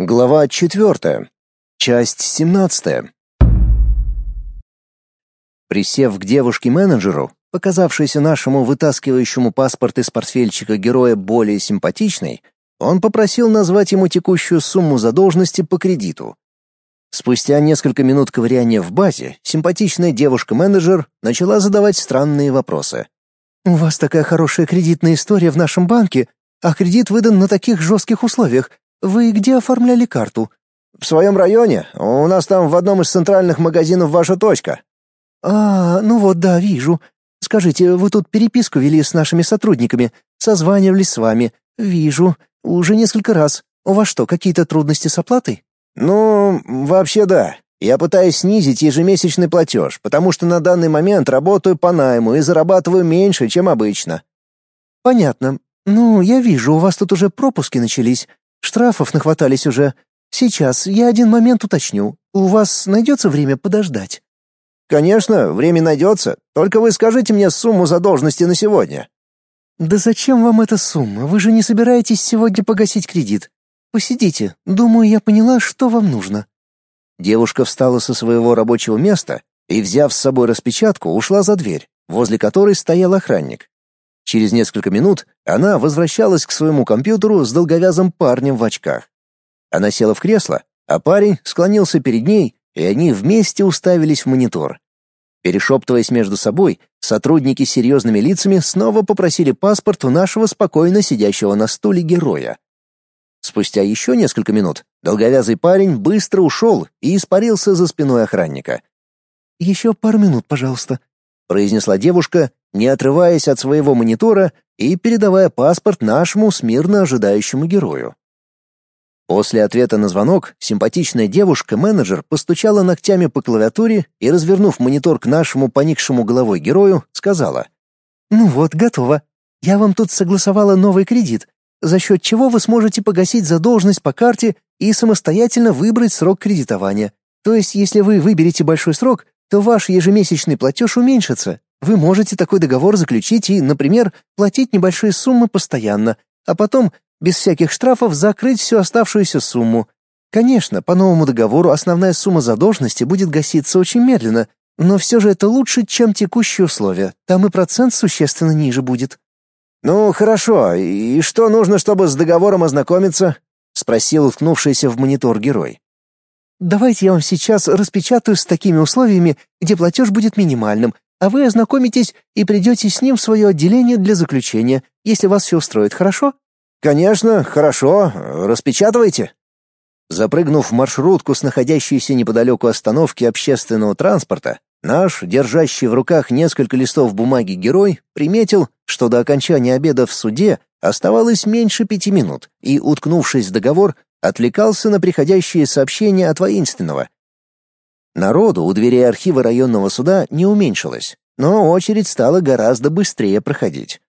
Глава 4. Часть 17. Присев к девушке-менеджеру, показавшейся нашему вытаскивающему паспорт из портфельчика героя более симпатичной, он попросил назвать ему текущую сумму задолженности по кредиту. Спустя несколько минут ковыряния в базе, симпатичная девушка-менеджер начала задавать странные вопросы. «У вас такая хорошая кредитная история в нашем банке, а кредит выдан на таких жестких условиях. Вы где оформляли карту? В своем районе. У нас там в одном из центральных магазинов ваша точка. А, ну вот, да, вижу. Скажите, вы тут переписку вели с нашими сотрудниками, созванивались с вами. Вижу. Уже несколько раз. У вас что, какие-то трудности с оплатой? Ну, вообще да. Я пытаюсь снизить ежемесячный платеж, потому что на данный момент работаю по найму и зарабатываю меньше, чем обычно. Понятно. Ну, я вижу, у вас тут уже пропуски начались. Штрафов нахватались уже. Сейчас я один момент уточню. У вас найдется время подождать?» «Конечно, время найдется. Только вы скажите мне сумму задолженности на сегодня». «Да зачем вам эта сумма? Вы же не собираетесь сегодня погасить кредит. Посидите. Думаю, я поняла, что вам нужно». Девушка встала со своего рабочего места и, взяв с собой распечатку, ушла за дверь, возле которой стоял охранник. Через несколько минут она возвращалась к своему компьютеру с долговязым парнем в очках. Она села в кресло, а парень склонился перед ней, и они вместе уставились в монитор. Перешептываясь между собой, сотрудники с серьезными лицами снова попросили паспорт у нашего спокойно сидящего на стуле героя. Спустя еще несколько минут долговязый парень быстро ушел и испарился за спиной охранника. «Еще пару минут, пожалуйста», — произнесла девушка не отрываясь от своего монитора и передавая паспорт нашему смирно ожидающему герою. После ответа на звонок симпатичная девушка-менеджер постучала ногтями по клавиатуре и, развернув монитор к нашему поникшему головой герою, сказала: "Ну вот, готово. Я вам тут согласовала новый кредит, за счет чего вы сможете погасить задолженность по карте и самостоятельно выбрать срок кредитования. То есть, если вы выберете большой срок, то ваш ежемесячный платеж уменьшится, вы можете такой договор заключить и, например, платить небольшие суммы постоянно, а потом, без всяких штрафов, закрыть всю оставшуюся сумму. Конечно, по новому договору основная сумма задолженности будет гаситься очень медленно, но все же это лучше, чем текущие условия. Там и процент существенно ниже будет. «Ну, хорошо. И что нужно, чтобы с договором ознакомиться?» — спросил уткнувшийся в монитор герой. «Давайте я вам сейчас распечатаю с такими условиями, где платеж будет минимальным, а вы ознакомитесь и придете с ним в свое отделение для заключения, если вас все устроит, хорошо?» «Конечно, хорошо. Распечатывайте». Запрыгнув в маршрутку с находящейся неподалеку остановки общественного транспорта, наш, держащий в руках несколько листов бумаги герой, приметил, что до окончания обеда в суде оставалось меньше пяти минут, и, уткнувшись в договор, отвлекался на приходящие сообщения от воинственного, Народу у дверей архива районного суда не уменьшилось, но очередь стала гораздо быстрее проходить.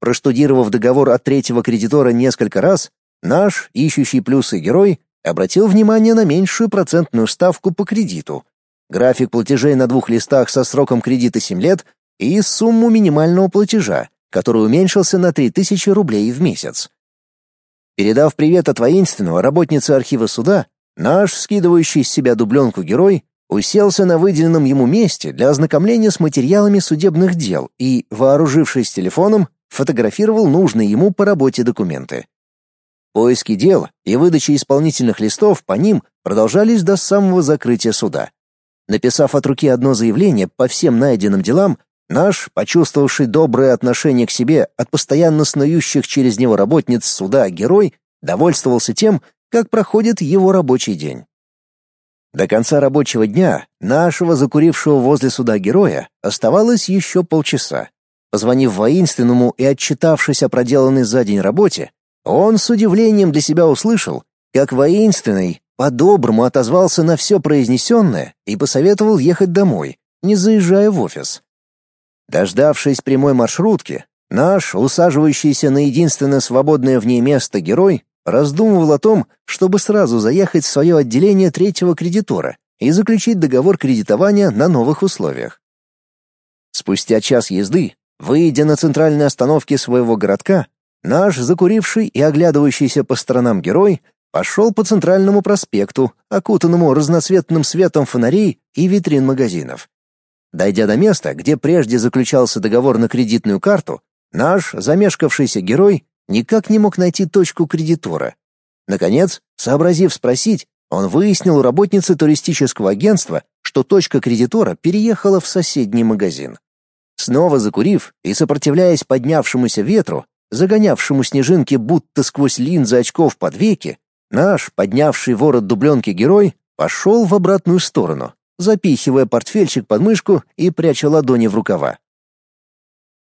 Проштудировав договор от третьего кредитора несколько раз, наш, ищущий плюсы герой, обратил внимание на меньшую процентную ставку по кредиту, график платежей на двух листах со сроком кредита 7 лет и сумму минимального платежа, который уменьшился на 3000 рублей в месяц. Передав привет от воинственного работницы архива суда, наш, скидывающий с себя дубленку герой, уселся на выделенном ему месте для ознакомления с материалами судебных дел и, вооружившись телефоном, фотографировал нужные ему по работе документы. Поиски дел и выдача исполнительных листов по ним продолжались до самого закрытия суда. Написав от руки одно заявление по всем найденным делам, наш, почувствовавший доброе отношение к себе от постоянно снующих через него работниц суда герой, довольствовался тем, как проходит его рабочий день. До конца рабочего дня нашего закурившего возле суда героя оставалось еще полчаса. Позвонив воинственному и отчитавшись о проделанной за день работе, он с удивлением для себя услышал, как воинственный по-доброму отозвался на все произнесенное и посоветовал ехать домой, не заезжая в офис. Дождавшись прямой маршрутки, наш, усаживающийся на единственное свободное в ней место герой, Раздумывал о том, чтобы сразу заехать в свое отделение третьего кредитора и заключить договор кредитования на новых условиях. Спустя час езды, выйдя на центральной остановке своего городка, наш закуривший и оглядывающийся по сторонам герой пошел по центральному проспекту, окутанному разноцветным светом фонарей и витрин магазинов. Дойдя до места, где прежде заключался договор на кредитную карту, наш замешкавшийся герой никак не мог найти точку кредитора. Наконец, сообразив спросить, он выяснил у работницы туристического агентства, что точка кредитора переехала в соседний магазин. Снова закурив и сопротивляясь поднявшемуся ветру, загонявшему снежинки будто сквозь линзы очков под веки, наш, поднявший ворот дубленки герой, пошел в обратную сторону, запихивая портфельчик под мышку и пряча ладони в рукава.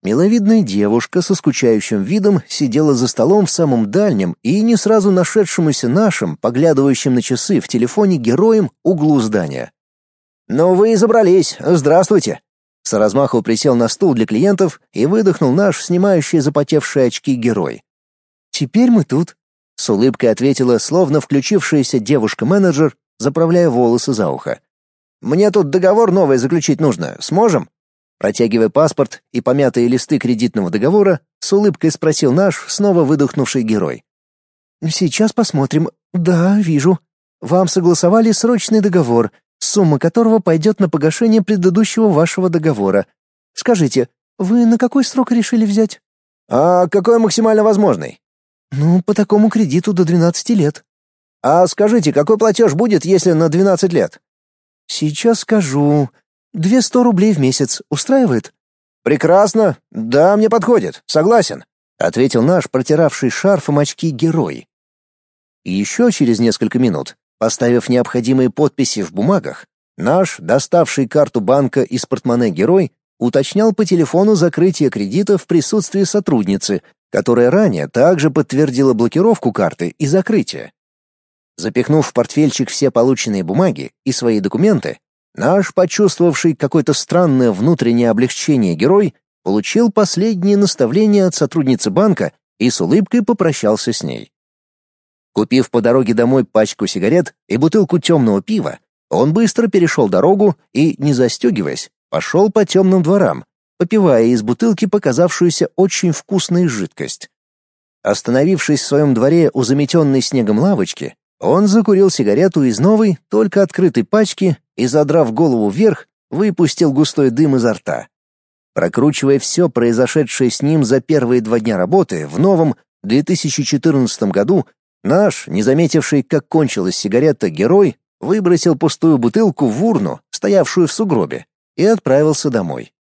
Миловидная девушка со скучающим видом сидела за столом в самом дальнем и не сразу нашедшемуся нашим, поглядывающим на часы в телефоне героем углу здания. «Ну вы и забрались. Здравствуйте!» С размаху присел на стул для клиентов и выдохнул наш снимающий запотевшие очки герой. «Теперь мы тут», — с улыбкой ответила словно включившаяся девушка-менеджер, заправляя волосы за ухо. «Мне тут договор новый заключить нужно. Сможем?» Протягивая паспорт и помятые листы кредитного договора, с улыбкой спросил наш снова выдохнувший герой. «Сейчас посмотрим. Да, вижу. Вам согласовали срочный договор, сумма которого пойдет на погашение предыдущего вашего договора. Скажите, вы на какой срок решили взять? А какой максимально возможный? Ну, по такому кредиту до 12 лет. А скажите, какой платеж будет, если на 12 лет? Сейчас скажу. Две сто рублей в месяц. Устраивает? Прекрасно. Да, мне подходит. Согласен, ответил наш протиравший шарфом очки герой. И еще через несколько минут Поставив необходимые подписи в бумагах, наш, доставший карту банка из портмоне герой, уточнял по телефону закрытие кредита в присутствии сотрудницы, которая ранее также подтвердила блокировку карты и закрытие. Запихнув в портфельчик все полученные бумаги и свои документы, наш, почувствовавший какое-то странное внутреннее облегчение герой, получил последние наставления от сотрудницы банка и с улыбкой попрощался с ней. Купив по дороге домой пачку сигарет и бутылку темного пива, он быстро перешел дорогу и, не застегиваясь, пошел по темным дворам, попивая из бутылки показавшуюся очень вкусной жидкость. Остановившись в своем дворе у заметенной снегом лавочки, он закурил сигарету из новой, только открытой пачки и, задрав голову вверх, выпустил густой дым изо рта. Прокручивая все произошедшее с ним за первые два дня работы в новом 2014 году, Наш, не заметивший, как кончилась сигарета, герой выбросил пустую бутылку в урну, стоявшую в сугробе, и отправился домой.